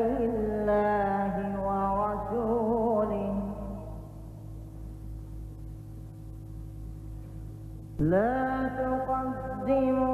الله ورسوله. لا تقدموا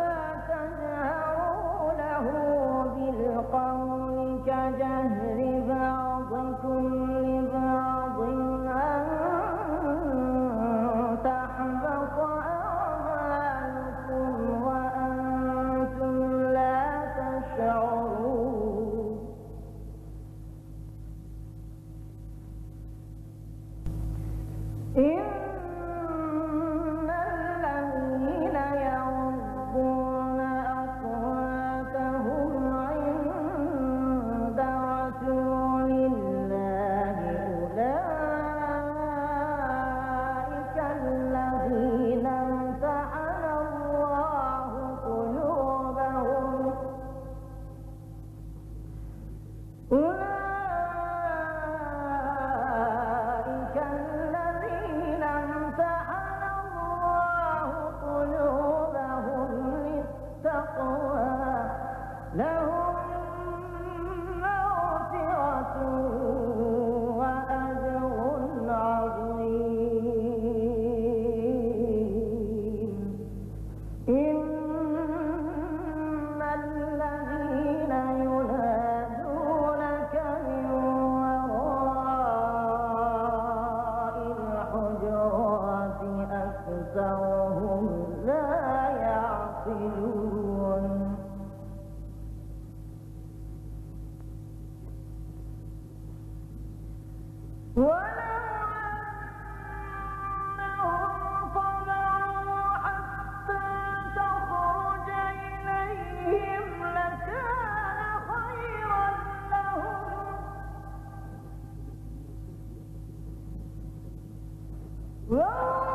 Uou!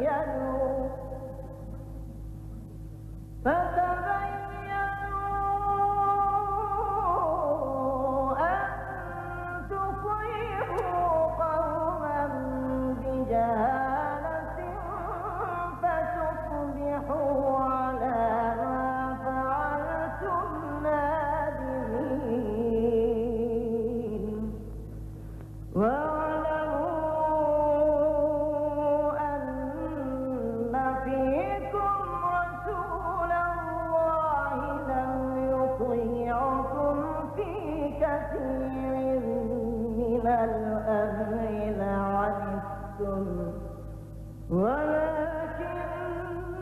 耶。كثير من ولكن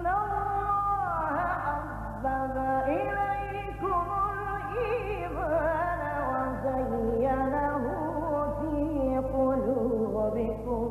الله حبب إليكم الإيمان وزينه في قلوبكم.